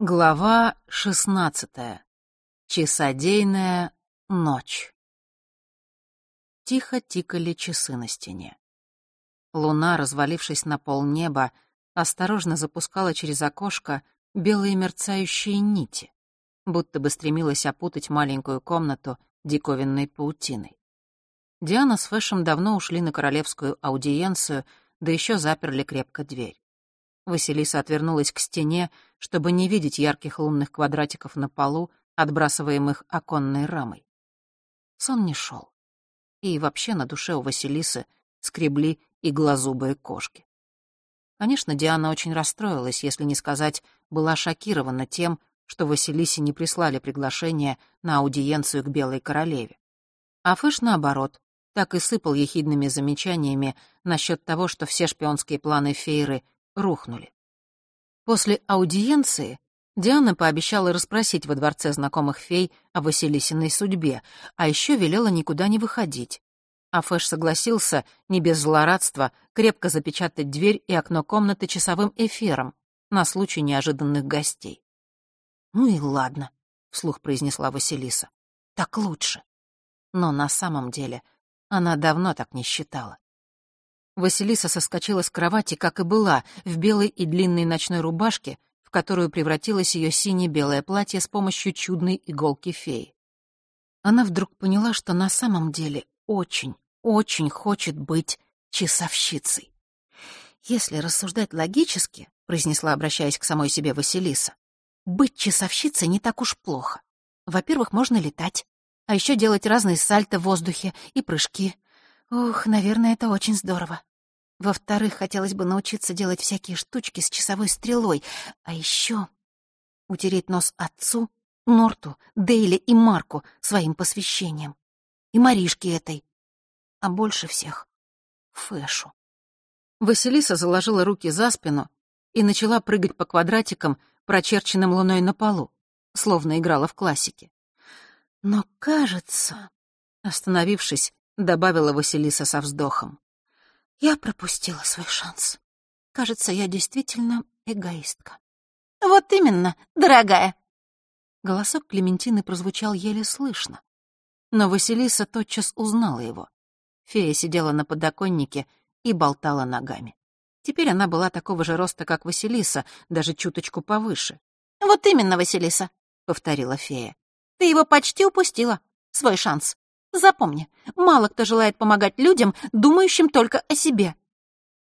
Глава шестнадцатая. Часодейная ночь. Тихо тикали часы на стене. Луна, развалившись на полнеба, осторожно запускала через окошко белые мерцающие нити, будто бы стремилась опутать маленькую комнату диковинной паутиной. Диана с Фэшем давно ушли на королевскую аудиенцию, да еще заперли крепко дверь. Василиса отвернулась к стене, чтобы не видеть ярких лунных квадратиков на полу, отбрасываемых оконной рамой. Сон не шел. И вообще на душе у Василисы скребли иглозубые кошки. Конечно, Диана очень расстроилась, если не сказать, была шокирована тем, что Василисе не прислали приглашение на аудиенцию к Белой Королеве. А Фыш, наоборот, так и сыпал ехидными замечаниями насчет того, что все шпионские планы Фейры рухнули. После аудиенции Диана пообещала расспросить во дворце знакомых фей о Василисиной судьбе, а еще велела никуда не выходить. А Фэш согласился, не без злорадства, крепко запечатать дверь и окно комнаты часовым эфиром на случай неожиданных гостей. «Ну и ладно», — вслух произнесла Василиса. «Так лучше». Но на самом деле она давно так не считала. Василиса соскочила с кровати, как и была, в белой и длинной ночной рубашке, в которую превратилось ее сине-белое платье с помощью чудной иголки феи. Она вдруг поняла, что на самом деле очень, очень хочет быть часовщицей. «Если рассуждать логически», — произнесла, обращаясь к самой себе Василиса, «быть часовщицей не так уж плохо. Во-первых, можно летать, а еще делать разные сальто в воздухе и прыжки. Ух, наверное, это очень здорово. Во-вторых, хотелось бы научиться делать всякие штучки с часовой стрелой, а еще утереть нос отцу, Норту, Дейли и Марку своим посвящением. И Маришке этой. А больше всех — Фэшу. Василиса заложила руки за спину и начала прыгать по квадратикам, прочерченным луной на полу, словно играла в классике. Но, кажется, остановившись, добавила Василиса со вздохом. Я пропустила свой шанс. Кажется, я действительно эгоистка. Вот именно, дорогая. Голосок Клементины прозвучал еле слышно. Но Василиса тотчас узнала его. Фея сидела на подоконнике и болтала ногами. Теперь она была такого же роста, как Василиса, даже чуточку повыше. «Вот именно, Василиса», — повторила фея. «Ты его почти упустила, свой шанс. Запомни, мало кто желает помогать людям, думающим только о себе.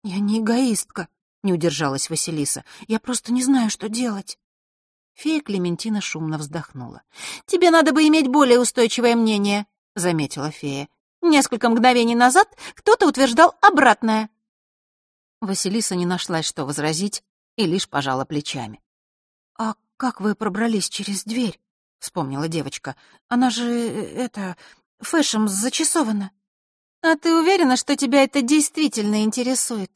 Я не эгоистка, не удержалась Василиса. Я просто не знаю, что делать. Фея Клементина шумно вздохнула. «Тебе надо бы иметь более устойчивое мнение», — заметила фея. «Несколько мгновений назад кто-то утверждал обратное». Василиса не нашлась, что возразить, и лишь пожала плечами. «А как вы пробрались через дверь?» — вспомнила девочка. «Она же... Э, это... Фэшем зачасовано. А ты уверена, что тебя это действительно интересует?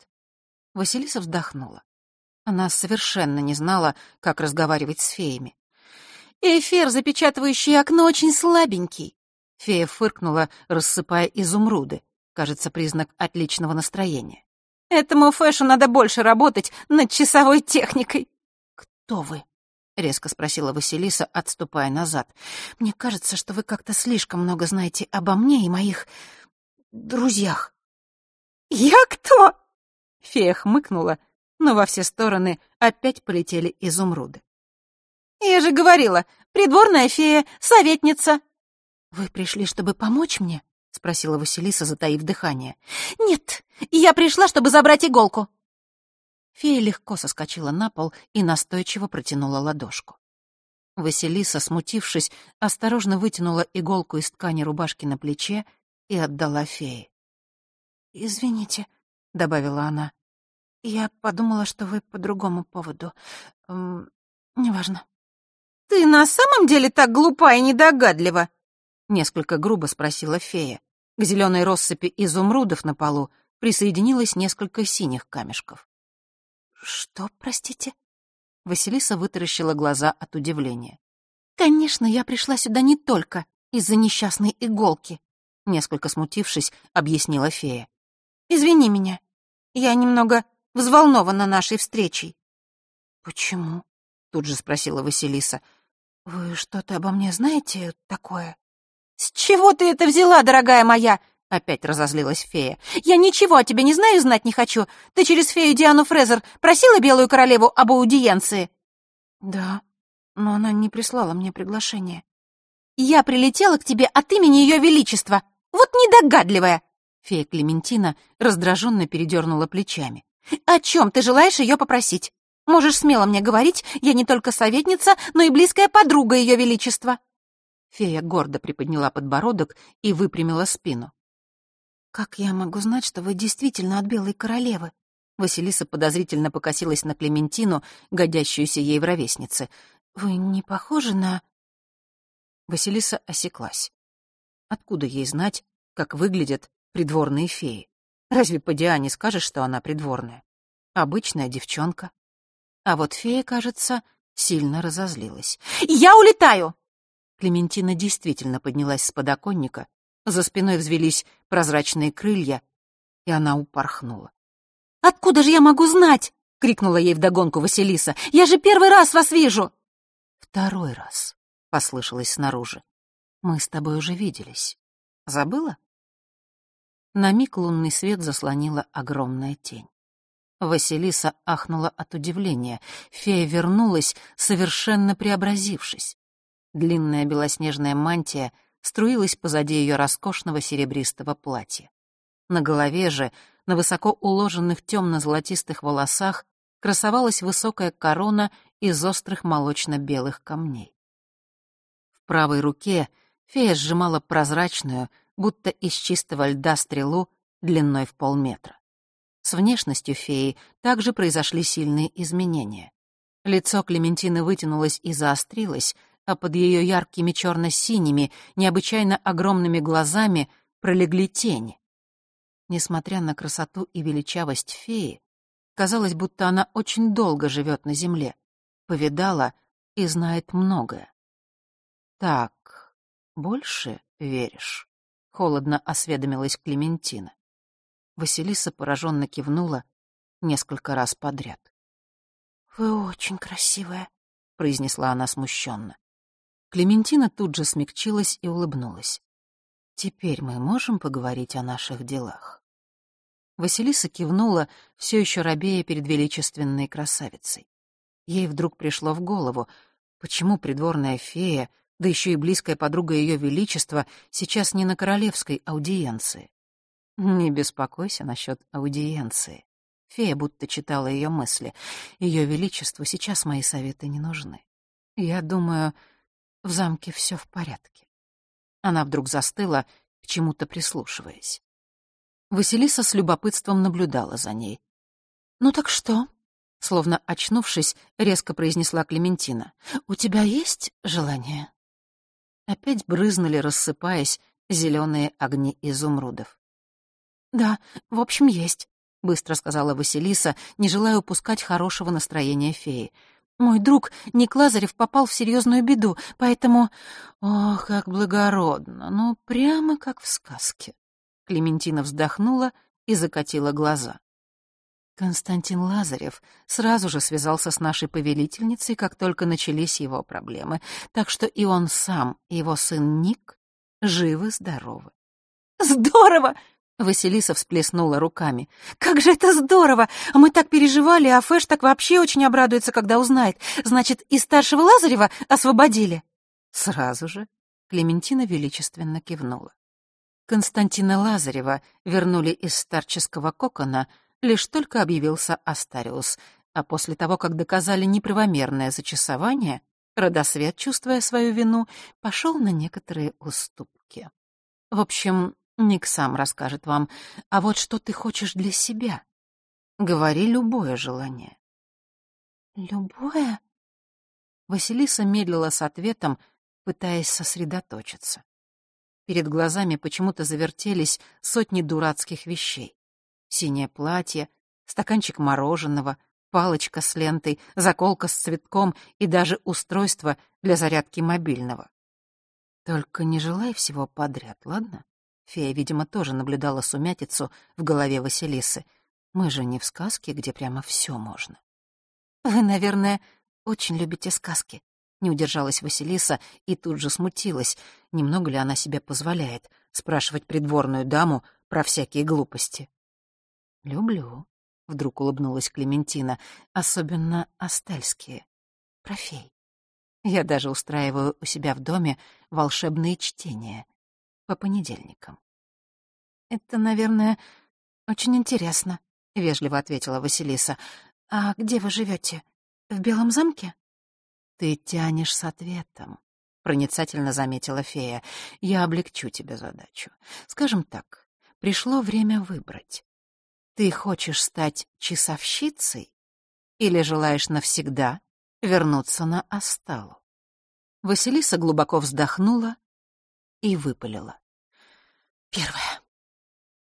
Василиса вздохнула. Она совершенно не знала, как разговаривать с феями. «Эфир, запечатывающий окно, очень слабенький». Фея фыркнула, рассыпая изумруды. Кажется, признак отличного настроения. «Этому Фэшу надо больше работать над часовой техникой». «Кто вы?» — резко спросила Василиса, отступая назад. «Мне кажется, что вы как-то слишком много знаете обо мне и моих... друзьях». «Я кто?» Фея хмыкнула, но во все стороны опять полетели изумруды. «Я же говорила, придворная фея, советница». «Вы пришли, чтобы помочь мне?» — спросила Василиса, затаив дыхание. «Нет, я пришла, чтобы забрать иголку». Фея легко соскочила на пол и настойчиво протянула ладошку. Василиса, смутившись, осторожно вытянула иголку из ткани рубашки на плече и отдала фее. «Извините», — добавила она. «Я подумала, что вы по другому поводу. Эм, неважно». «Ты на самом деле так глупа и недогадлива?» — несколько грубо спросила фея. К зеленой россыпи изумрудов на полу присоединилось несколько синих камешков. «Что, простите?» Василиса вытаращила глаза от удивления. «Конечно, я пришла сюда не только из-за несчастной иголки», несколько смутившись, объяснила фея. «Извини меня. Я немного взволнована нашей встречей». «Почему?» тут же спросила Василиса. «Вы что-то обо мне знаете такое?» «С чего ты это взяла, дорогая моя?» — опять разозлилась фея. «Я ничего о тебе не знаю и знать не хочу. Ты через фею Диану Фрезер просила Белую Королеву об аудиенции?» «Да, но она не прислала мне приглашение». «Я прилетела к тебе от имени Ее Величества. Вот недогадливая!» Фея Клементина раздраженно передернула плечами. «О чем ты желаешь ее попросить? Можешь смело мне говорить, я не только советница, но и близкая подруга Ее Величества». Фея гордо приподняла подбородок и выпрямила спину. «Как я могу знать, что вы действительно от Белой Королевы?» Василиса подозрительно покосилась на Клементину, годящуюся ей в ровеснице. «Вы не похожи на...» Василиса осеклась. Откуда ей знать, как выглядят придворные феи? Разве по Диане скажешь, что она придворная? Обычная девчонка. А вот фея, кажется, сильно разозлилась. «Я улетаю!» Клементина действительно поднялась с подоконника, за спиной взвелись прозрачные крылья, и она упорхнула. «Откуда же я могу знать?» — крикнула ей вдогонку Василиса. «Я же первый раз вас вижу!» «Второй раз», — послышалось снаружи. «Мы с тобой уже виделись. Забыла?» На миг лунный свет заслонила огромная тень. Василиса ахнула от удивления. Фея вернулась, совершенно преобразившись. Длинная белоснежная мантия струилась позади ее роскошного серебристого платья. На голове же, на высоко уложенных темно-золотистых волосах, красовалась высокая корона из острых молочно-белых камней. В правой руке фея сжимала прозрачную, будто из чистого льда стрелу длиной в полметра. С внешностью феи также произошли сильные изменения. Лицо Клементины вытянулось и заострилось, а под ее яркими черно-синими, необычайно огромными глазами пролегли тени. Несмотря на красоту и величавость феи, казалось, будто она очень долго живет на земле, повидала и знает многое. «Так, больше веришь?» — холодно осведомилась Клементина. Василиса пораженно кивнула несколько раз подряд. «Вы очень красивая», — произнесла она смущенно. Клементина тут же смягчилась и улыбнулась. «Теперь мы можем поговорить о наших делах?» Василиса кивнула, все еще робея перед величественной красавицей. Ей вдруг пришло в голову, почему придворная фея, да еще и близкая подруга ее величества, сейчас не на королевской аудиенции. Не беспокойся насчет аудиенции. Фея будто читала ее мысли. Ее величеству сейчас мои советы не нужны. Я думаю, в замке все в порядке. Она вдруг застыла, к чему-то прислушиваясь. Василиса с любопытством наблюдала за ней. «Ну так что?» Словно очнувшись, резко произнесла Клементина. «У тебя есть желание?» Опять брызнули, рассыпаясь, зеленые огни изумрудов. «Да, в общем, есть», — быстро сказала Василиса, не желая упускать хорошего настроения феи. «Мой друг Ник Лазарев попал в серьезную беду, поэтому...» «Ох, как благородно! Ну, прямо как в сказке!» Клементина вздохнула и закатила глаза. Константин Лазарев сразу же связался с нашей повелительницей, как только начались его проблемы, так что и он сам, и его сын Ник живы-здоровы. «Здорово!» Василиса всплеснула руками. «Как же это здорово! Мы так переживали, а Фэш так вообще очень обрадуется, когда узнает. Значит, и старшего Лазарева освободили?» «Сразу же», — Клементина величественно кивнула. Константина Лазарева вернули из старческого кокона, лишь только объявился Астариус, а после того, как доказали неправомерное зачесование, Родосвет, чувствуя свою вину, пошел на некоторые уступки. В общем, Ник сам расскажет вам. А вот что ты хочешь для себя? Говори любое желание. Любое? Василиса медлила с ответом, пытаясь сосредоточиться. Перед глазами почему-то завертелись сотни дурацких вещей. Синее платье, стаканчик мороженого, палочка с лентой, заколка с цветком и даже устройство для зарядки мобильного. Только не желай всего подряд, ладно? Фея, видимо, тоже наблюдала сумятицу в голове Василисы. Мы же не в сказке, где прямо все можно. Вы, наверное, очень любите сказки», — не удержалась Василиса и тут же смутилась. Немного ли она себе позволяет спрашивать придворную даму про всякие глупости? «Люблю», — вдруг улыбнулась Клементина, — «особенно астельские, про фей. Я даже устраиваю у себя в доме волшебные чтения по понедельникам». «Это, наверное, очень интересно», — вежливо ответила Василиса. «А где вы живете? В Белом замке?» «Ты тянешь с ответом», — проницательно заметила фея. «Я облегчу тебе задачу. Скажем так, пришло время выбрать. Ты хочешь стать часовщицей или желаешь навсегда вернуться на Асталу?» Василиса глубоко вздохнула и выпалила. «Первое.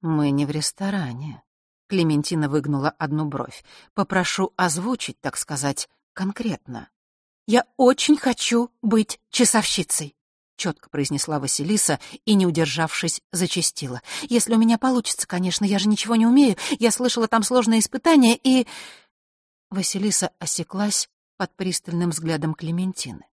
Мы не в ресторане. Клементина выгнула одну бровь. «Попрошу озвучить, так сказать, конкретно». «Я очень хочу быть часовщицей», — четко произнесла Василиса и, не удержавшись, зачастила. «Если у меня получится, конечно, я же ничего не умею. Я слышала там сложные испытания и...» Василиса осеклась под пристальным взглядом Клементины.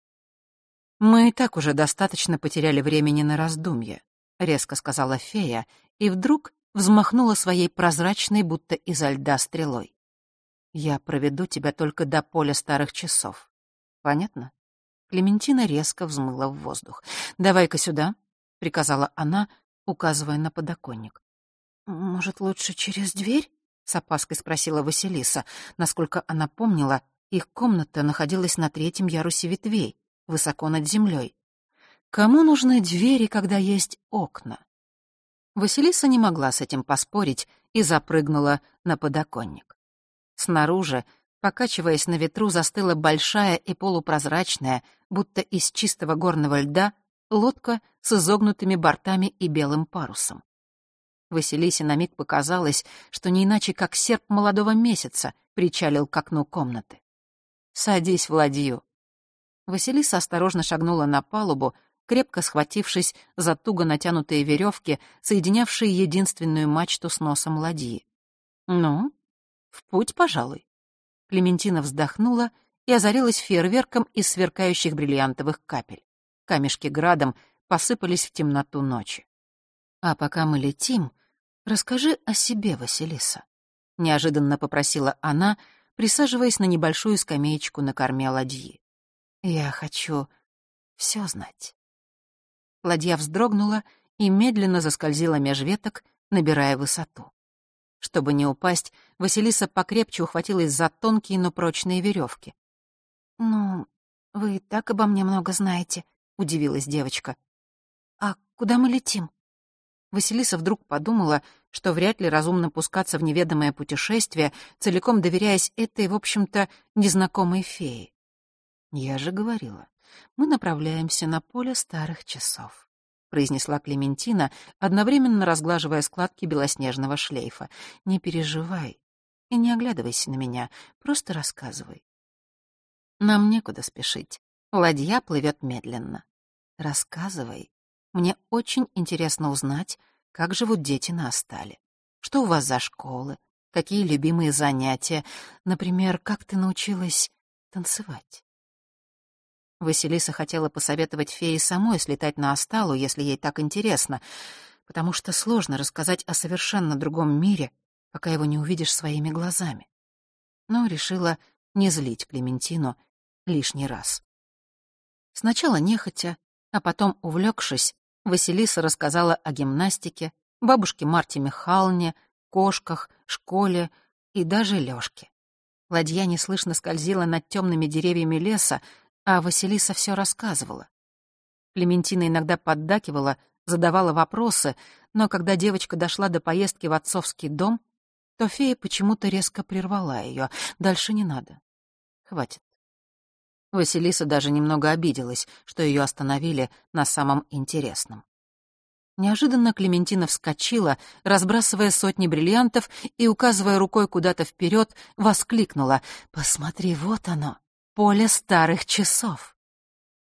«Мы и так уже достаточно потеряли времени на раздумье», — резко сказала фея, и вдруг взмахнула своей прозрачной, будто изо льда стрелой. «Я проведу тебя только до поля старых часов. Понятно?» Клементина резко взмыла в воздух. «Давай-ка сюда», — приказала она, указывая на подоконник. «Может, лучше через дверь?» — с опаской спросила Василиса. Насколько она помнила, их комната находилась на третьем ярусе ветвей, высоко над землей. Кому нужны двери, когда есть окна? Василиса не могла с этим поспорить и запрыгнула на подоконник. Снаружи, покачиваясь на ветру, застыла большая и полупрозрачная, будто из чистого горного льда, лодка с изогнутыми бортами и белым парусом. Василисе на миг показалось, что не иначе, как серп молодого месяца причалил к окну комнаты. «Садись в ладью». Василиса осторожно шагнула на палубу, крепко схватившись за туго натянутые веревки, соединявшие единственную мачту с носом ладьи. «Ну, в путь, пожалуй». Клементина вздохнула и озарилась фейерверком из сверкающих бриллиантовых капель. Камешки градом посыпались в темноту ночи. «А пока мы летим, расскажи о себе, Василиса», — неожиданно попросила она, присаживаясь на небольшую скамеечку на корме ладьи. «Я хочу все знать». Ладья вздрогнула и медленно заскользила меж веток, набирая высоту. Чтобы не упасть, Василиса покрепче ухватилась за тонкие, но прочные веревки. «Ну, вы так обо мне много знаете», — удивилась девочка. «А куда мы летим?» Василиса вдруг подумала, что вряд ли разумно пускаться в неведомое путешествие, целиком доверяясь этой, в общем-то, незнакомой фее. «Я же говорила, мы направляемся на поле старых часов», — произнесла Клементина, одновременно разглаживая складки белоснежного шлейфа. «Не переживай и не оглядывайся на меня, просто рассказывай». «Нам некуда спешить. Ладья плывет медленно. Рассказывай. Мне очень интересно узнать, как живут дети на Остале. Что у вас за школы? Какие любимые занятия? Например, как ты научилась танцевать?» Василиса хотела посоветовать фее самой слетать на Асталу, если ей так интересно, потому что сложно рассказать о совершенно другом мире, пока его не увидишь своими глазами. Но решила не злить Клементину лишний раз. Сначала нехотя, а потом, увлекшись, Василиса рассказала о гимнастике, бабушке Марте Михайловне, кошках, школе и даже Лёшке. Ладья неслышно скользила над темными деревьями леса, а Василиса все рассказывала. Клементина иногда поддакивала, задавала вопросы, но когда девочка дошла до поездки в отцовский дом, то фея почему-то резко прервала ее. Дальше не надо. Хватит. Василиса даже немного обиделась, что ее остановили на самом интересном. Неожиданно Клементина вскочила, разбрасывая сотни бриллиантов и, указывая рукой куда-то вперед, воскликнула «Посмотри, вот оно!» Поле старых часов.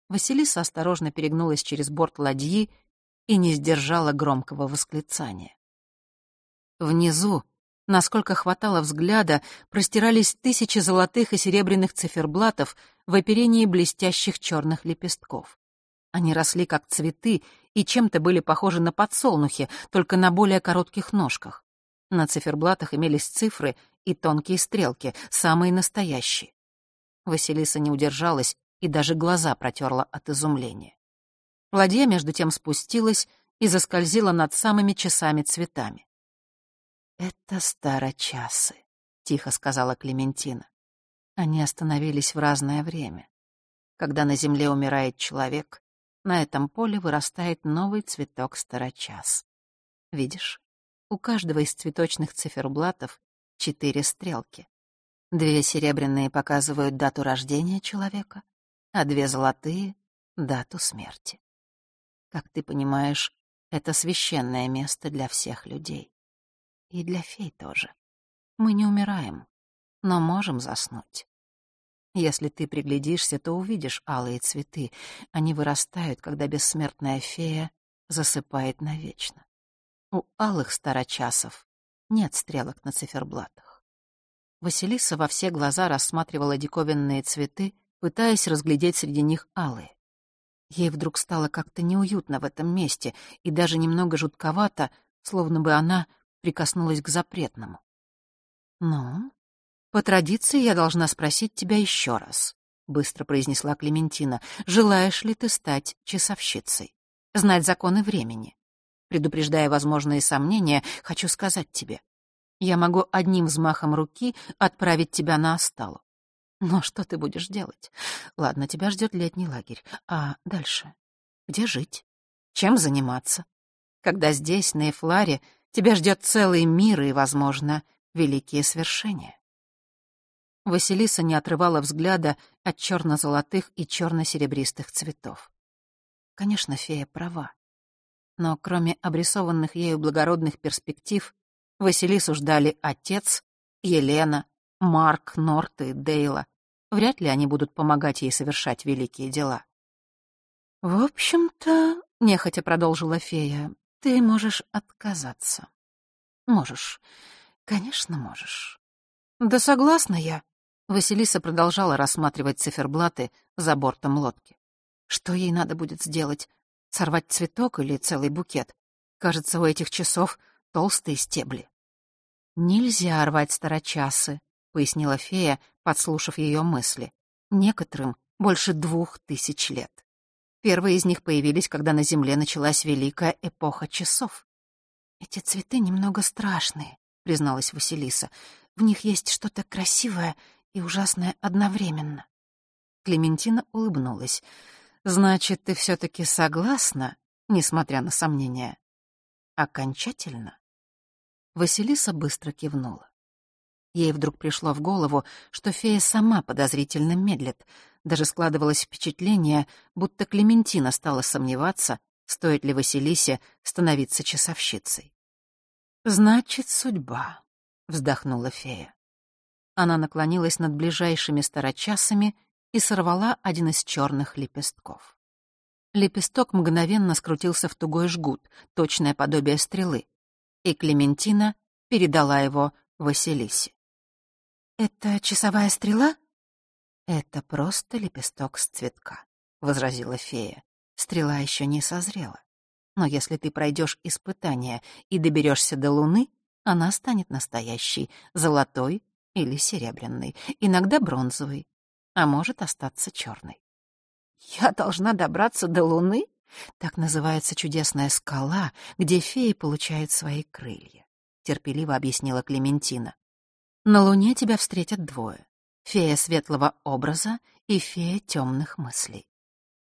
Василиса осторожно перегнулась через борт ладьи и не сдержала громкого восклицания. Внизу, насколько хватало взгляда, простирались тысячи золотых и серебряных циферблатов, в оперении блестящих черных лепестков. Они росли как цветы и чем-то были похожи на подсолнухи, только на более коротких ножках. На циферблатах имелись цифры и тонкие стрелки, самые настоящие. Василиса не удержалась и даже глаза протерла от изумления. Ладья между тем спустилась и заскользила над самыми часами цветами. «Это старочасы», — тихо сказала Клементина. Они остановились в разное время. Когда на земле умирает человек, на этом поле вырастает новый цветок старочас. Видишь, у каждого из цветочных циферблатов четыре стрелки. Две серебряные показывают дату рождения человека, а две золотые — дату смерти. Как ты понимаешь, это священное место для всех людей. И для фей тоже. Мы не умираем, но можем заснуть. Если ты приглядишься, то увидишь алые цветы. Они вырастают, когда бессмертная фея засыпает навечно. У алых старочасов нет стрелок на циферблатах. Василиса во все глаза рассматривала диковинные цветы, пытаясь разглядеть среди них алые. Ей вдруг стало как-то неуютно в этом месте и даже немного жутковато, словно бы она прикоснулась к запретному. «Ну, по традиции я должна спросить тебя еще раз», — быстро произнесла Клементина. «Желаешь ли ты стать часовщицей? Знать законы времени?» Предупреждая возможные сомнения, хочу сказать тебе. Я могу одним взмахом руки отправить тебя на Осталу. Но что ты будешь делать? Ладно, тебя ждет летний лагерь. А дальше? Где жить? Чем заниматься? Когда здесь, на Эфларе, тебя ждет целый мир и, возможно, великие свершения. Василиса не отрывала взгляда от черно-золотых и черно-серебристых цветов. Конечно, фея права. Но кроме обрисованных ею благородных перспектив, Василису ждали отец, Елена, Марк, Норт и Дейла. Вряд ли они будут помогать ей совершать великие дела. «В общем-то, — нехотя продолжила фея, — ты можешь отказаться. Можешь. Конечно, можешь. Да согласна я. Василиса продолжала рассматривать циферблаты за бортом лодки. Что ей надо будет сделать? Сорвать цветок или целый букет? Кажется, у этих часов толстые стебли. «Нельзя рвать старочасы», — пояснила фея, подслушав ее мысли. «Некоторым больше двух тысяч лет. Первые из них появились, когда на Земле началась великая эпоха часов». «Эти цветы немного страшные», — призналась Василиса. «В них есть что-то красивое и ужасное одновременно». Клементина улыбнулась. «Значит, ты все-таки согласна, несмотря на сомнения?» «Окончательно?» Василиса быстро кивнула. Ей вдруг пришло в голову, что фея сама подозрительно медлит. Даже складывалось впечатление, будто Клементина стала сомневаться, стоит ли Василисе становиться часовщицей. «Значит, судьба», — вздохнула фея. Она наклонилась над ближайшими старочасами и сорвала один из черных лепестков. Лепесток мгновенно скрутился в тугой жгут, точное подобие стрелы, и Клементина передала его Василисе. «Это часовая стрела?» «Это просто лепесток с цветка», — возразила фея. «Стрела еще не созрела. Но если ты пройдешь испытание и доберешься до Луны, она станет настоящей, золотой или серебряный, иногда бронзовый, а может остаться черной. Я должна добраться до Луны? Так называется чудесная скала, где феи получают свои крылья, терпеливо объяснила Клементина. На Луне тебя встретят двое — фея светлого образа и фея темных мыслей.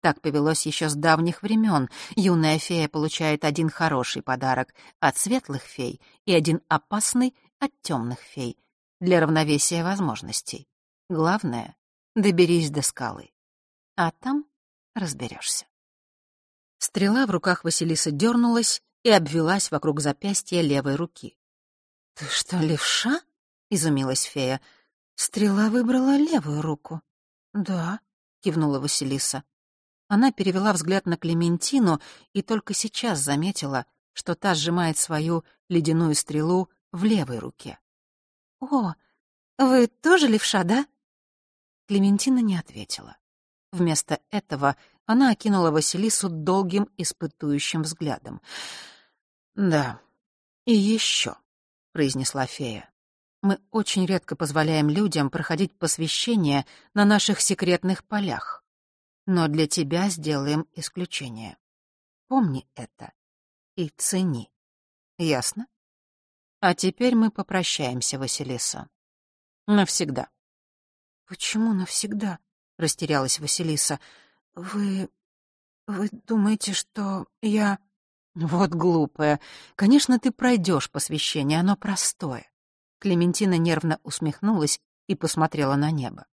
Так повелось еще с давних времен. Юная фея получает один хороший подарок от светлых фей и один опасный от темных фей, для равновесия возможностей. Главное — доберись до скалы. А там разберешься. Стрела в руках Василисы дернулась и обвелась вокруг запястья левой руки. «Ты что, левша?» — изумилась фея. «Стрела выбрала левую руку». «Да», — кивнула Василиса. Она перевела взгляд на Клементину и только сейчас заметила, что та сжимает свою ледяную стрелу в левой руке. «О, вы тоже левша, да?» Клементина не ответила. Вместо этого она окинула Василису долгим испытующим взглядом. «Да, и еще», — произнесла фея. «Мы очень редко позволяем людям проходить посвящение на наших секретных полях. Но для тебя сделаем исключение. Помни это и цени. Ясно? А теперь мы попрощаемся, Василиса. Навсегда». «Почему навсегда?» — растерялась Василиса. «Вы... вы думаете, что я...» «Вот глупая. Конечно, ты пройдешь посвящение, оно простое». Клементина нервно усмехнулась и посмотрела на небо.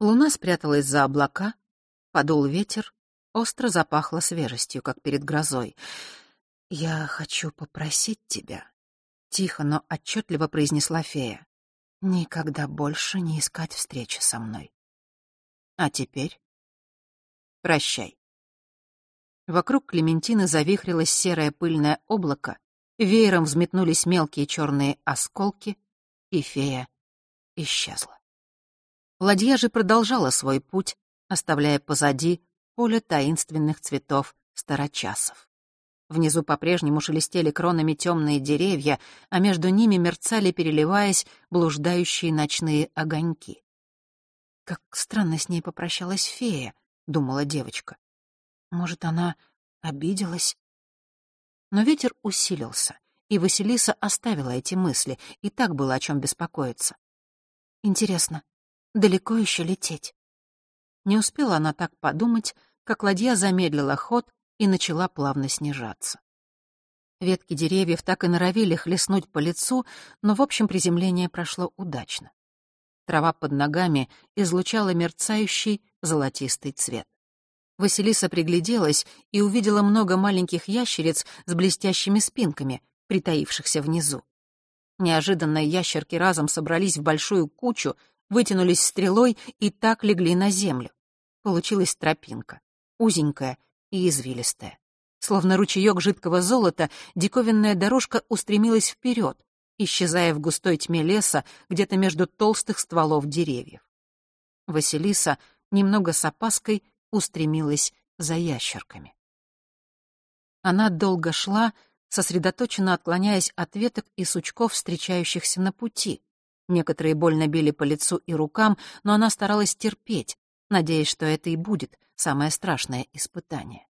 Луна спряталась за облака, подул ветер, остро запахло свежестью, как перед грозой. «Я хочу попросить тебя», — тихо, но отчетливо произнесла фея, «никогда больше не искать встречи со мной. А теперь прощай». Вокруг Клементины завихрилось серое пыльное облако, веером взметнулись мелкие черные осколки, и фея исчезла. Ладья же продолжала свой путь, оставляя позади поле таинственных цветов старочасов. Внизу по-прежнему шелестели кронами темные деревья, а между ними мерцали, переливаясь, блуждающие ночные огоньки. «Как странно с ней попрощалась фея», — думала девочка. Может, она обиделась? Но ветер усилился, и Василиса оставила эти мысли, и так было о чем беспокоиться. Интересно, далеко еще лететь? Не успела она так подумать, как ладья замедлила ход и начала плавно снижаться. Ветки деревьев так и норовили хлестнуть по лицу, но, в общем, приземление прошло удачно. Трава под ногами излучала мерцающий золотистый цвет. Василиса пригляделась и увидела много маленьких ящериц с блестящими спинками, притаившихся внизу. Неожиданно ящерки разом собрались в большую кучу, вытянулись стрелой и так легли на землю. Получилась тропинка, узенькая и извилистая. Словно ручеек жидкого золота, диковинная дорожка устремилась вперед, исчезая в густой тьме леса где-то между толстых стволов деревьев. Василиса, немного с опаской, устремилась за ящерками. Она долго шла, сосредоточенно отклоняясь от веток и сучков, встречающихся на пути. Некоторые больно били по лицу и рукам, но она старалась терпеть, надеясь, что это и будет самое страшное испытание.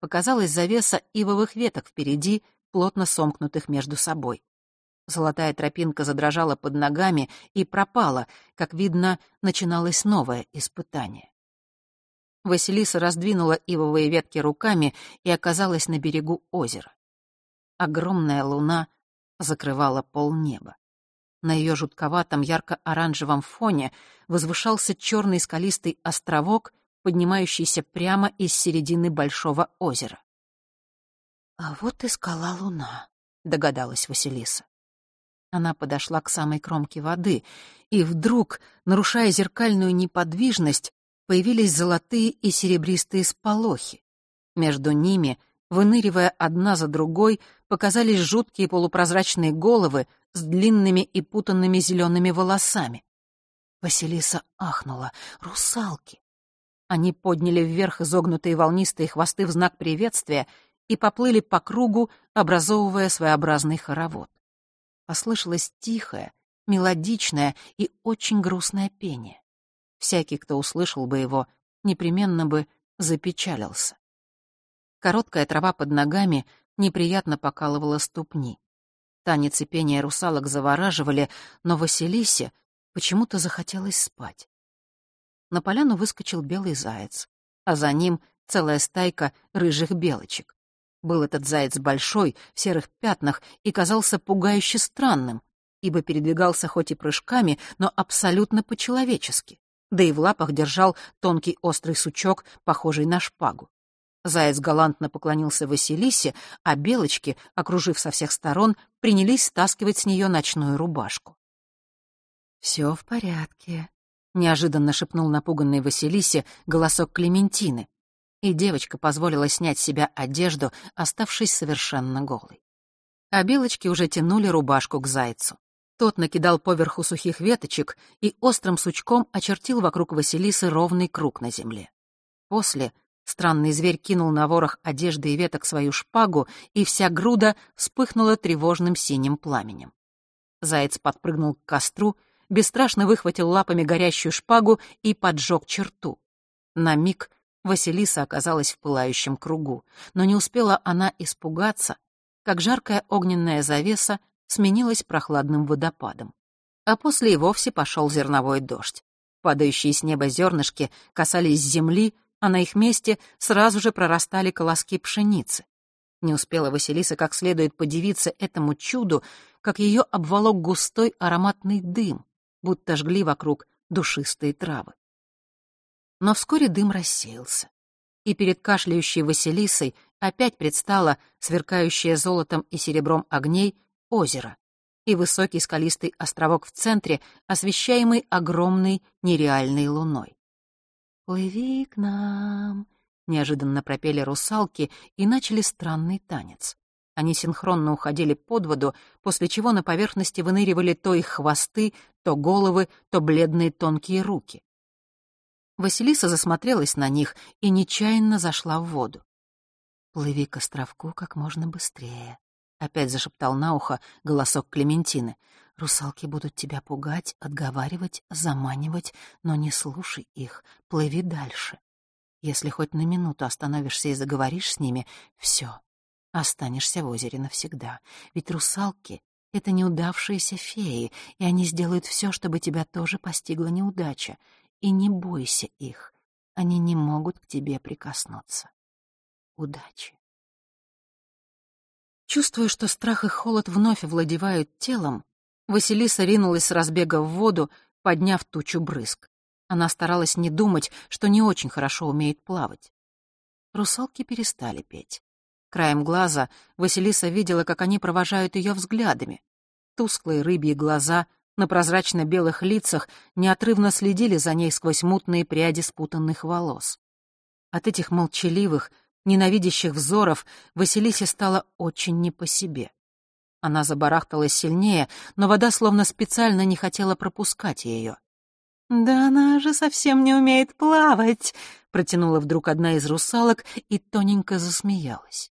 Показалась завеса ивовых веток впереди, плотно сомкнутых между собой. Золотая тропинка задрожала под ногами и пропала, как видно, начиналось новое испытание. Василиса раздвинула ивовые ветки руками и оказалась на берегу озера. Огромная луна закрывала полнеба. На ее жутковатом ярко-оранжевом фоне возвышался черный скалистый островок, поднимающийся прямо из середины большого озера. «А вот и скала луна», — догадалась Василиса. Она подошла к самой кромке воды, и вдруг, нарушая зеркальную неподвижность, появились золотые и серебристые сполохи. Между ними, выныривая одна за другой, показались жуткие полупрозрачные головы с длинными и путанными зелеными волосами. Василиса ахнула. «Русалки!» Они подняли вверх изогнутые волнистые хвосты в знак приветствия и поплыли по кругу, образовывая своеобразный хоровод. Послышалось тихое, мелодичное и очень грустное пение. Всякий, кто услышал бы его, непременно бы запечалился. Короткая трава под ногами неприятно покалывала ступни. Танец и пение русалок завораживали, но Василисе почему-то захотелось спать. На поляну выскочил белый заяц, а за ним целая стайка рыжих белочек. Был этот заяц большой, в серых пятнах, и казался пугающе странным, ибо передвигался хоть и прыжками, но абсолютно по-человечески да и в лапах держал тонкий острый сучок, похожий на шпагу. Заяц галантно поклонился Василисе, а белочки, окружив со всех сторон, принялись стаскивать с нее ночную рубашку. «Все в порядке», — неожиданно шепнул напуганной Василисе голосок Клементины, и девочка позволила снять с себя одежду, оставшись совершенно голой. А белочки уже тянули рубашку к зайцу. Тот накидал поверху сухих веточек и острым сучком очертил вокруг Василисы ровный круг на земле. После странный зверь кинул на ворох одежды и веток свою шпагу, и вся груда вспыхнула тревожным синим пламенем. Заяц подпрыгнул к костру, бесстрашно выхватил лапами горящую шпагу и поджег черту. На миг Василиса оказалась в пылающем кругу, но не успела она испугаться, как жаркая огненная завеса сменилась прохладным водопадом. А после и вовсе пошел зерновой дождь. Падающие с неба зернышки касались земли, а на их месте сразу же прорастали колоски пшеницы. Не успела Василиса как следует подивиться этому чуду, как ее обволок густой ароматный дым, будто жгли вокруг душистые травы. Но вскоре дым рассеялся, и перед кашляющей Василисой опять предстало сверкающее золотом и серебром огней озеро и высокий скалистый островок в центре, освещаемый огромной нереальной луной. «Плыви к нам», — неожиданно пропели русалки и начали странный танец. Они синхронно уходили под воду, после чего на поверхности выныривали то их хвосты, то головы, то бледные тонкие руки. Василиса засмотрелась на них и нечаянно зашла в воду. «Плыви к островку как можно быстрее», — опять зашептал на ухо голосок Клементины. «Русалки будут тебя пугать, отговаривать, заманивать, но не слушай их, плыви дальше. Если хоть на минуту остановишься и заговоришь с ними, все, останешься в озере навсегда. Ведь русалки — это неудавшиеся феи, и они сделают все, чтобы тебя тоже постигла неудача и не бойся их. Они не могут к тебе прикоснуться. Удачи. Чувствуя, что страх и холод вновь овладевают телом, Василиса ринулась с разбега в воду, подняв тучу брызг. Она старалась не думать, что не очень хорошо умеет плавать. Русалки перестали петь. Краем глаза Василиса видела, как они провожают ее взглядами. Тусклые рыбьи глаза на прозрачно-белых лицах неотрывно следили за ней сквозь мутные пряди спутанных волос. От этих молчаливых, ненавидящих взоров Василисе стало очень не по себе. Она забарахталась сильнее, но вода словно специально не хотела пропускать ее. «Да она же совсем не умеет плавать!» — протянула вдруг одна из русалок и тоненько засмеялась.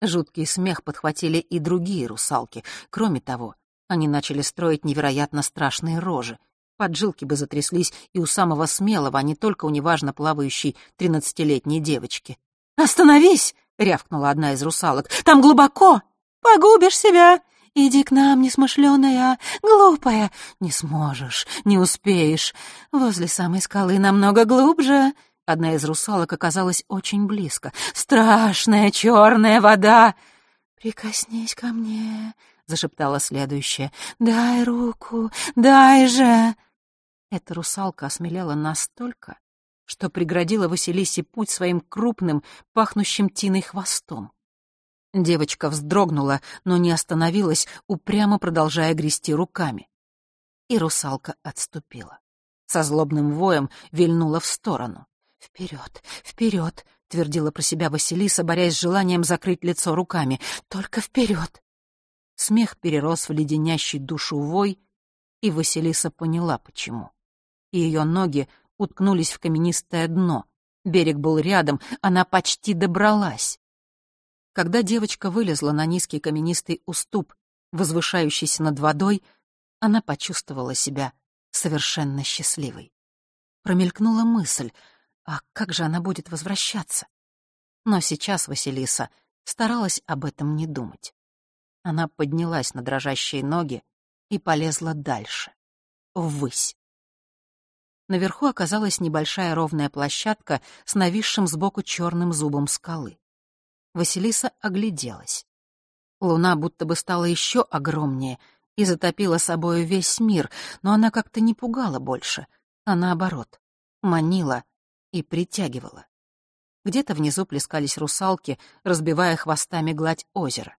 Жуткий смех подхватили и другие русалки. Кроме того, они начали строить невероятно страшные рожи. Поджилки бы затряслись и у самого смелого, а не только у неважно плавающей тринадцатилетней девочки. «Остановись!» — рявкнула одна из русалок. «Там глубоко! Погубишь себя! Иди к нам, несмышленая, глупая! Не сможешь, не успеешь. Возле самой скалы намного глубже!» Одна из русалок оказалась очень близко. «Страшная черная вода!» «Прикоснись ко мне!» Зашептала следующая. «Дай руку, дай же!» Эта русалка осмелела настолько, что преградила Василисе путь своим крупным, пахнущим тиной хвостом. Девочка вздрогнула, но не остановилась, упрямо продолжая грести руками. И русалка отступила. Со злобным воем вильнула в сторону. «Вперед, вперед!» — твердила про себя Василиса, борясь с желанием закрыть лицо руками. «Только вперед!» Смех перерос в леденящий душу вой, и Василиса поняла, почему. Ее ноги уткнулись в каменистое дно. Берег был рядом, она почти добралась. Когда девочка вылезла на низкий каменистый уступ, возвышающийся над водой, она почувствовала себя совершенно счастливой. Промелькнула мысль, а как же она будет возвращаться? Но сейчас Василиса старалась об этом не думать. Она поднялась на дрожащие ноги и полезла дальше, ввысь. Наверху оказалась небольшая ровная площадка с нависшим сбоку черным зубом скалы. Василиса огляделась. Луна будто бы стала еще огромнее и затопила собою весь мир, но она как-то не пугала больше, а наоборот, манила и притягивала. Где-то внизу плескались русалки, разбивая хвостами гладь озера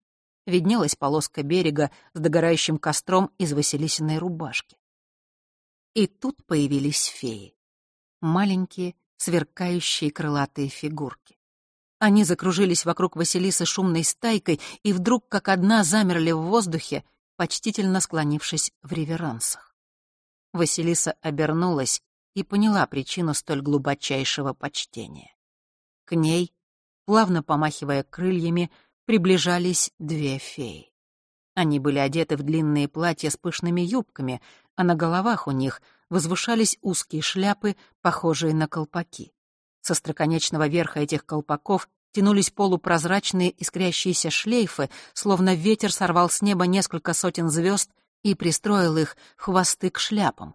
виднелась полоска берега с догорающим костром из Василисиной рубашки. И тут появились феи. Маленькие, сверкающие крылатые фигурки. Они закружились вокруг Василисы шумной стайкой и вдруг, как одна, замерли в воздухе почтительно склонившись в реверансах. Василиса обернулась и поняла причину столь глубочайшего почтения. К ней, плавно помахивая крыльями, приближались две феи. Они были одеты в длинные платья с пышными юбками, а на головах у них возвышались узкие шляпы, похожие на колпаки. Со строконечного верха этих колпаков тянулись полупрозрачные искрящиеся шлейфы, словно ветер сорвал с неба несколько сотен звезд и пристроил их хвосты к шляпам.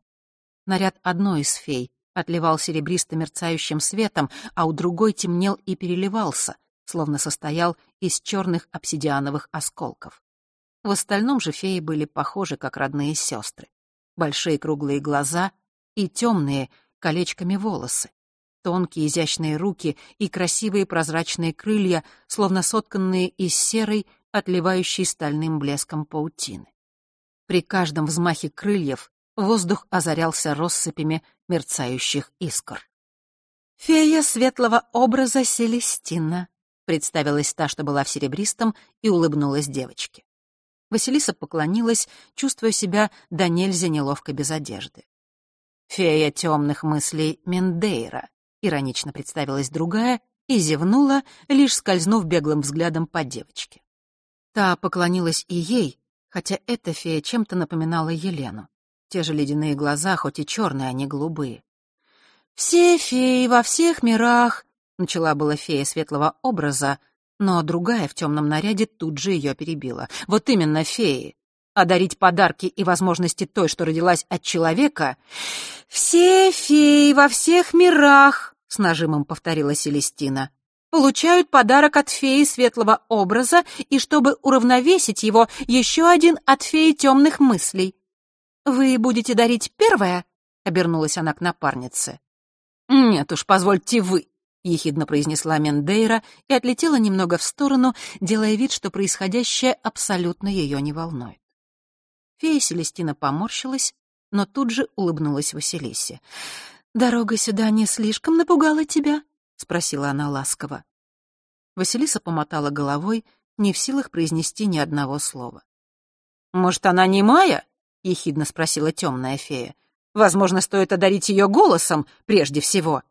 Наряд одной из фей отливал серебристо-мерцающим светом, а у другой темнел и переливался, словно состоял из черных обсидиановых осколков. В остальном же феи были похожи, как родные сестры. Большие круглые глаза и темные колечками волосы тонкие изящные руки и красивые прозрачные крылья, словно сотканные из серой, отливающей стальным блеском паутины. При каждом взмахе крыльев воздух озарялся россыпями мерцающих искр. «Фея светлого образа Селестина», — представилась та, что была в серебристом, и улыбнулась девочке. Василиса поклонилась, чувствуя себя до нельзя неловко без одежды. «Фея темных мыслей Мендейра», иронично представилась другая и зевнула, лишь скользнув беглым взглядом по девочке. Та поклонилась и ей, хотя эта фея чем-то напоминала Елену. Те же ледяные глаза, хоть и черные, не голубые. «Все феи во всех мирах», — начала была фея светлого образа, но другая в темном наряде тут же ее перебила. «Вот именно феи. А дарить подарки и возможности той, что родилась от человека...» «Все феи во всех мирах», с нажимом повторила Селестина. Получают подарок от феи светлого образа и, чтобы уравновесить его, еще один от феи темных мыслей. «Вы будете дарить первое?» — обернулась она к напарнице. «Нет уж, позвольте вы», — ехидно произнесла Мендейра и отлетела немного в сторону, делая вид, что происходящее абсолютно ее не волнует. Фея Селестина поморщилась, но тут же улыбнулась Василисе. «Дорога сюда не слишком напугала тебя?» — спросила она ласково. Василиса помотала головой, не в силах произнести ни одного слова. «Может, она не Майя?» — ехидно спросила темная фея. «Возможно, стоит одарить ее голосом прежде всего».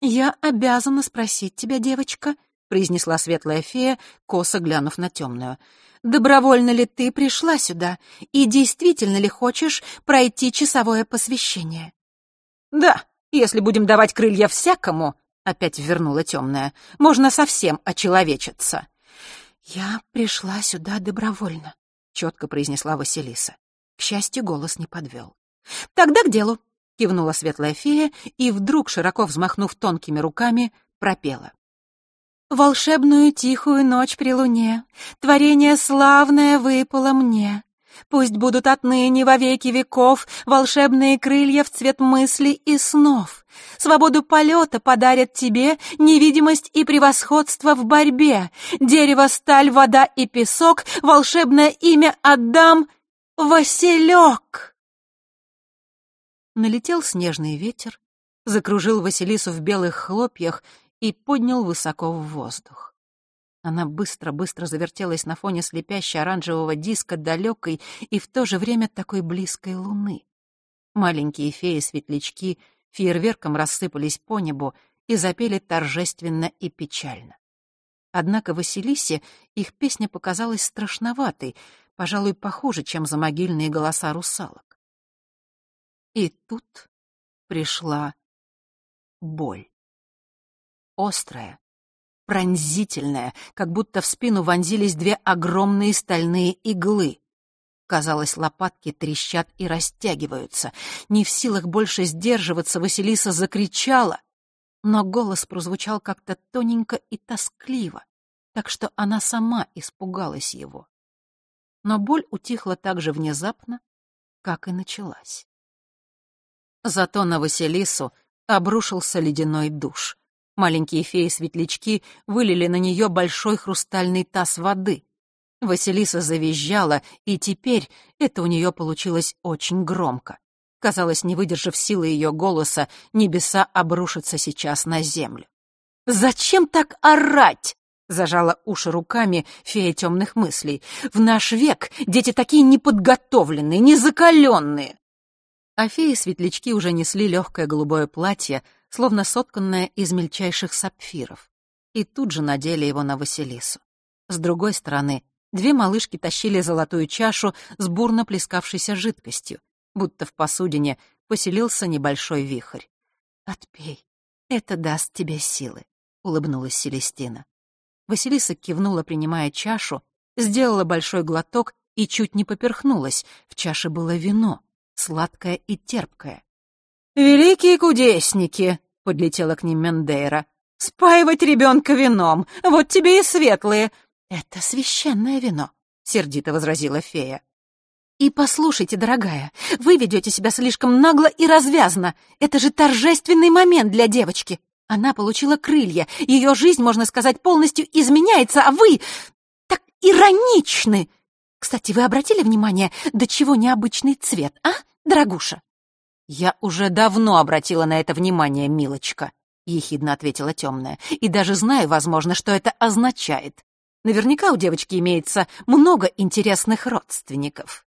«Я обязана спросить тебя, девочка», — произнесла светлая фея, косо глянув на темную. «Добровольно ли ты пришла сюда и действительно ли хочешь пройти часовое посвящение?» «Да, если будем давать крылья всякому», — опять вернула темная, — «можно совсем очеловечиться». «Я пришла сюда добровольно», — четко произнесла Василиса. К счастью, голос не подвел. «Тогда к делу», — кивнула светлая фея и вдруг, широко взмахнув тонкими руками, пропела. «Волшебную тихую ночь при луне, творение славное выпало мне. Пусть будут отныне во веки веков волшебные крылья в цвет мыслей и снов. Свободу полета подарят тебе невидимость и превосходство в борьбе. Дерево, сталь, вода и песок, волшебное имя отдам — Василек. Налетел снежный ветер, закружил Василису в белых хлопьях и поднял высоко в воздух. Она быстро-быстро завертелась на фоне слепящей оранжевого диска далекой и в то же время такой близкой луны. Маленькие феи-светлячки фейерверком рассыпались по небу и запели торжественно и печально. Однако Василисе их песня показалась страшноватой, пожалуй, похуже, чем за могильные голоса русалок. И тут пришла боль. Острая, пронзительная, как будто в спину вонзились две огромные стальные иглы. Казалось, лопатки трещат и растягиваются. Не в силах больше сдерживаться, Василиса закричала, но голос прозвучал как-то тоненько и тоскливо, так что она сама испугалась его. Но боль утихла так же внезапно, как и началась. Зато на Василису обрушился ледяной душ. Маленькие феи-светлячки вылили на нее большой хрустальный таз воды. Василиса завизжала, и теперь это у нее получилось очень громко. Казалось, не выдержав силы ее голоса, небеса обрушатся сейчас на землю. «Зачем так орать?» — Зажала уши руками фея темных мыслей. «В наш век дети такие неподготовленные, незакаленные!» А феи-светлячки уже несли легкое голубое платье, словно сотканное из мельчайших сапфиров, и тут же надели его на Василису. С другой стороны, две малышки тащили золотую чашу с бурно плескавшейся жидкостью, будто в посудине поселился небольшой вихрь. «Отпей, это даст тебе силы», — улыбнулась Селестина. Василиса кивнула, принимая чашу, сделала большой глоток и чуть не поперхнулась. В чаше было вино, сладкое и терпкое. «Великие кудесники!» — подлетела к ним Мендейра. «Спаивать ребенка вином! Вот тебе и светлые!» «Это священное вино!» — сердито возразила фея. «И послушайте, дорогая, вы ведете себя слишком нагло и развязно. Это же торжественный момент для девочки. Она получила крылья, ее жизнь, можно сказать, полностью изменяется, а вы так ироничны. Кстати, вы обратили внимание, до чего необычный цвет, а, дорогуша? Я уже давно обратила на это внимание, милочка, ехидно ответила темная, и даже знаю, возможно, что это означает. Наверняка у девочки имеется много интересных родственников.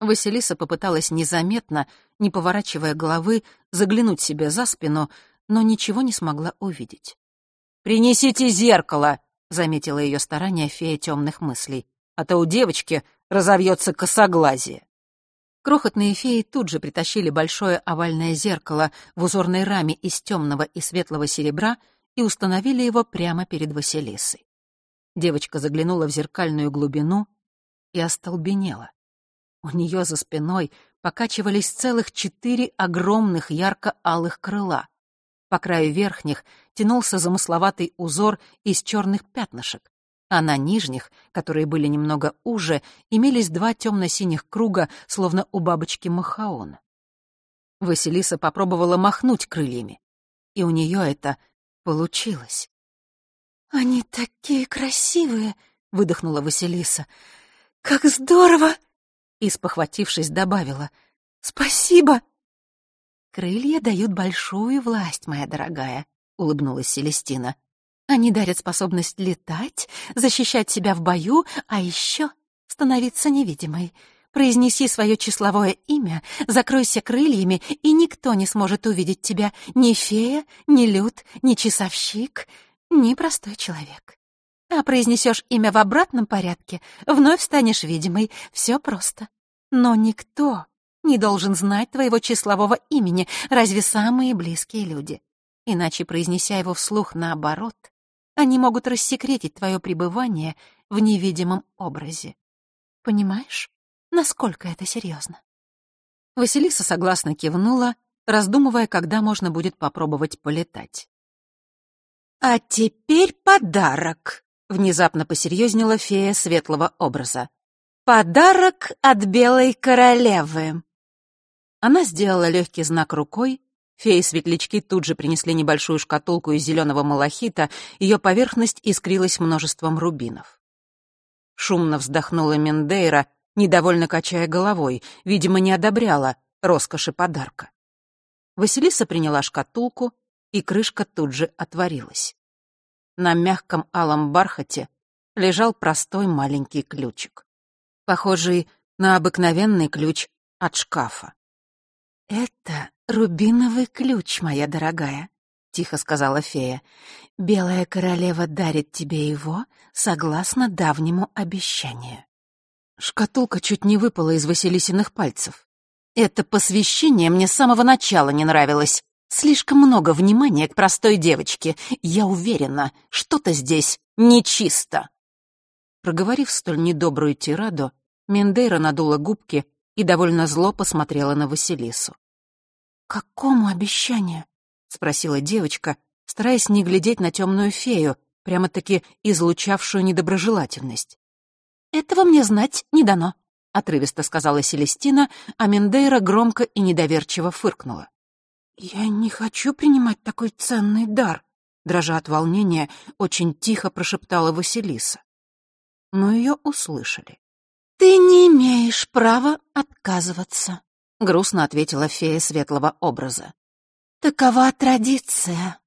Василиса попыталась незаметно, не поворачивая головы, заглянуть себе за спину, но ничего не смогла увидеть. «Принесите зеркало!» — заметила ее старание фея темных мыслей. «А то у девочки разовьется косоглазие». Крохотные феи тут же притащили большое овальное зеркало в узорной раме из темного и светлого серебра и установили его прямо перед Василисой. Девочка заглянула в зеркальную глубину и остолбенела. У нее за спиной покачивались целых четыре огромных ярко-алых крыла. По краю верхних тянулся замысловатый узор из черных пятнышек, а на нижних, которые были немного уже, имелись два темно-синих круга, словно у бабочки Махаона. Василиса попробовала махнуть крыльями, и у нее это получилось. «Они такие красивые!» — выдохнула Василиса. «Как здорово!» И, спохватившись, добавила. «Спасибо!» «Крылья дают большую власть, моя дорогая», — улыбнулась Селестина. «Они дарят способность летать, защищать себя в бою, а еще становиться невидимой. Произнеси свое числовое имя, закройся крыльями, и никто не сможет увидеть тебя, ни фея, ни люд, ни часовщик, ни простой человек. А произнесешь имя в обратном порядке, вновь станешь видимой. Все просто. Но никто не должен знать твоего числового имени, разве самые близкие люди. Иначе, произнеся его вслух наоборот, они могут рассекретить твое пребывание в невидимом образе. Понимаешь, насколько это серьезно? Василиса согласно кивнула, раздумывая, когда можно будет попробовать полетать. «А теперь подарок», — внезапно посерьезнела фея светлого образа. «Подарок от белой королевы». Она сделала легкий знак рукой. Феи-светлячки тут же принесли небольшую шкатулку из зеленого малахита, ее поверхность искрилась множеством рубинов. Шумно вздохнула Мендейра, недовольно качая головой, видимо, не одобряла роскоши подарка. Василиса приняла шкатулку, и крышка тут же отворилась. На мягком алом бархате лежал простой маленький ключик, похожий на обыкновенный ключ от шкафа. «Это рубиновый ключ, моя дорогая», — тихо сказала фея. «Белая королева дарит тебе его согласно давнему обещанию». Шкатулка чуть не выпала из Василисиных пальцев. Это посвящение мне с самого начала не нравилось. Слишком много внимания к простой девочке. Я уверена, что-то здесь нечисто. Проговорив столь недобрую тираду, Мендейра надула губки и довольно зло посмотрела на Василису. «Какому обещанию?» — спросила девочка, стараясь не глядеть на темную фею, прямо-таки излучавшую недоброжелательность. «Этого мне знать не дано», — отрывисто сказала Селестина, а Мендейра громко и недоверчиво фыркнула. «Я не хочу принимать такой ценный дар», — дрожа от волнения, очень тихо прошептала Василиса. Но ее услышали. «Ты не имеешь права отказываться», — грустно ответила фея светлого образа. «Такова традиция».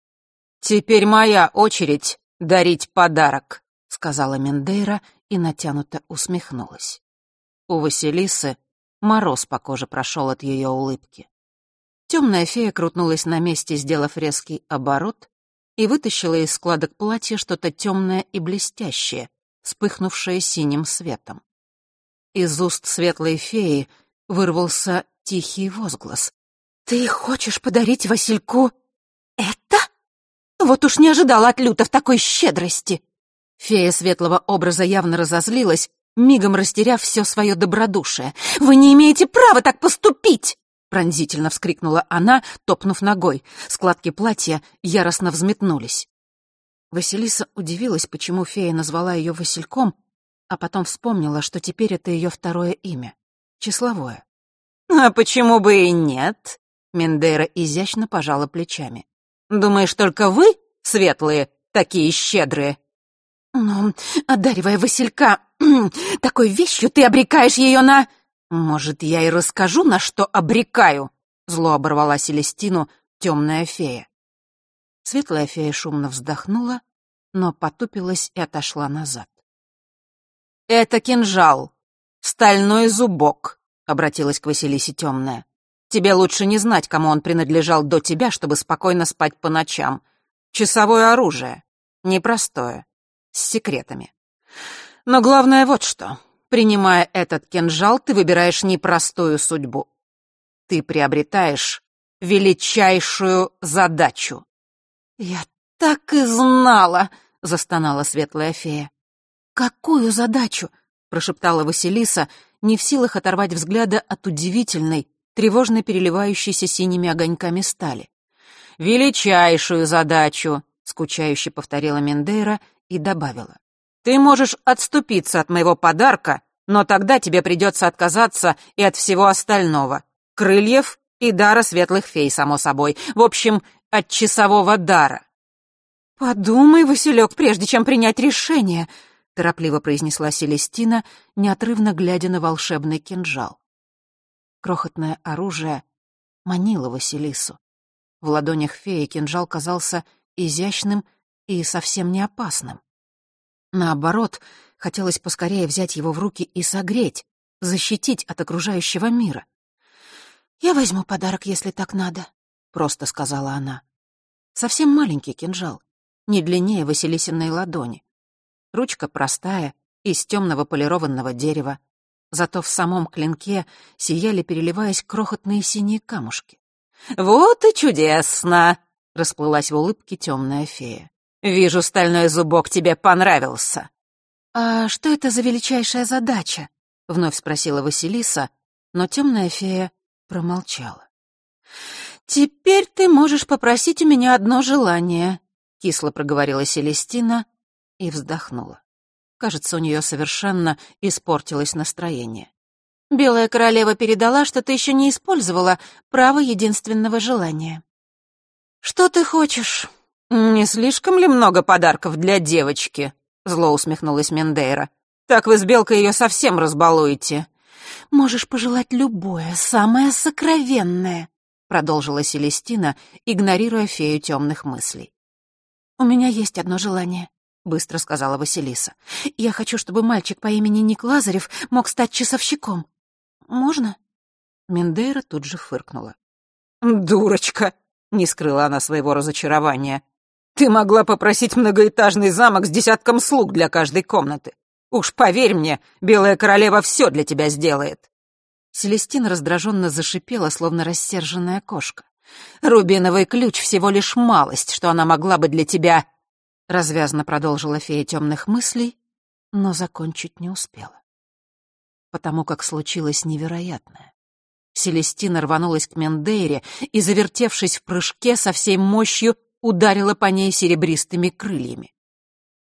«Теперь моя очередь дарить подарок», — сказала Мендейра и натянуто усмехнулась. У Василисы мороз по коже прошел от ее улыбки. Темная фея крутнулась на месте, сделав резкий оборот, и вытащила из складок платья что-то темное и блестящее, вспыхнувшее синим светом. Из уст светлой феи вырвался тихий возглас. «Ты хочешь подарить Васильку это? Вот уж не ожидала от Люта в такой щедрости!» Фея светлого образа явно разозлилась, мигом растеряв все свое добродушие. «Вы не имеете права так поступить!» Пронзительно вскрикнула она, топнув ногой. Складки платья яростно взметнулись. Василиса удивилась, почему фея назвала ее Васильком, а потом вспомнила, что теперь это ее второе имя — числовое. «А почему бы и нет?» Мендейра изящно пожала плечами. «Думаешь, только вы, светлые, такие щедрые?» «Ну, одаривая Василька такой вещью, ты обрекаешь ее на...» «Может, я и расскажу, на что обрекаю?» — зло оборвала Селестину темная фея. Светлая фея шумно вздохнула, но потупилась и отошла назад. «Это кинжал, стальной зубок», — обратилась к Василисе темная. «Тебе лучше не знать, кому он принадлежал до тебя, чтобы спокойно спать по ночам. Часовое оружие, непростое, с секретами. Но главное вот что. Принимая этот кинжал, ты выбираешь непростую судьбу. Ты приобретаешь величайшую задачу. «Я так и знала!» — застонала светлая фея. «Какую задачу?» — прошептала Василиса, не в силах оторвать взгляда от удивительной, тревожно переливающейся синими огоньками стали. «Величайшую задачу!» — скучающе повторила Мендейра и добавила. Ты можешь отступиться от моего подарка, но тогда тебе придется отказаться и от всего остального. Крыльев и дара светлых фей, само собой. В общем, от часового дара». «Подумай, Василек, прежде чем принять решение», — торопливо произнесла Селестина, неотрывно глядя на волшебный кинжал. Крохотное оружие манило Василису. В ладонях феи кинжал казался изящным и совсем не опасным. Наоборот, хотелось поскорее взять его в руки и согреть, защитить от окружающего мира. «Я возьму подарок, если так надо», — просто сказала она. Совсем маленький кинжал, не длиннее Василисиной ладони. Ручка простая, из темного полированного дерева. Зато в самом клинке сияли, переливаясь, крохотные синие камушки. «Вот и чудесно!» — расплылась в улыбке темная фея. Вижу, стальной зубок тебе понравился». «А что это за величайшая задача?» — вновь спросила Василиса, но темная фея промолчала. «Теперь ты можешь попросить у меня одно желание», — кисло проговорила Селестина и вздохнула. Кажется, у нее совершенно испортилось настроение. «Белая королева передала, что ты еще не использовала право единственного желания». «Что ты хочешь?» «Не слишком ли много подарков для девочки?» — зло усмехнулась Мендейра. «Так вы с Белкой ее совсем разбалуете». «Можешь пожелать любое, самое сокровенное», — продолжила Селестина, игнорируя фею темных мыслей. «У меня есть одно желание», — быстро сказала Василиса. «Я хочу, чтобы мальчик по имени Ник Лазарев мог стать часовщиком. Можно?» Мендейра тут же фыркнула. «Дурочка!» — не скрыла она своего разочарования. Ты могла попросить многоэтажный замок с десятком слуг для каждой комнаты. Уж поверь мне, Белая Королева все для тебя сделает». Селестина раздраженно зашипела, словно рассерженная кошка. «Рубиновый ключ всего лишь малость, что она могла бы для тебя...» Развязно продолжила фея темных мыслей, но закончить не успела. Потому как случилось невероятное. Селестина рванулась к Мендейре и, завертевшись в прыжке, со всей мощью ударила по ней серебристыми крыльями.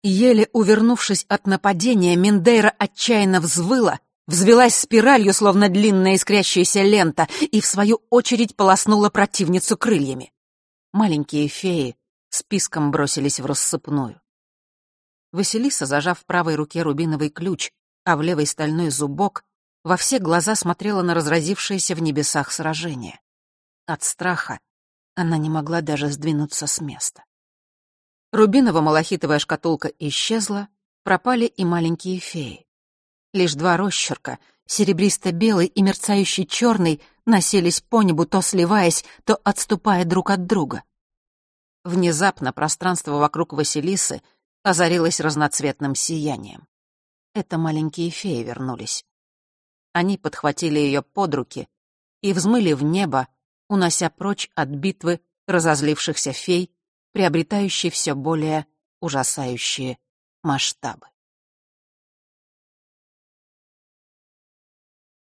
Еле увернувшись от нападения, Мендейра отчаянно взвыла, взвелась спиралью, словно длинная искрящаяся лента, и в свою очередь полоснула противницу крыльями. Маленькие феи списком бросились в рассыпную. Василиса, зажав в правой руке рубиновый ключ, а в левой стальной зубок, во все глаза смотрела на разразившееся в небесах сражение. От страха она не могла даже сдвинуться с места. Рубиново-малахитовая шкатулка исчезла, пропали и маленькие феи. Лишь два росчерка, серебристо-белый и мерцающий черный, носились по небу, то сливаясь, то отступая друг от друга. Внезапно пространство вокруг Василисы озарилось разноцветным сиянием. Это маленькие феи вернулись. Они подхватили ее под руки и взмыли в небо, унося прочь от битвы разозлившихся фей, приобретающей все более ужасающие масштабы.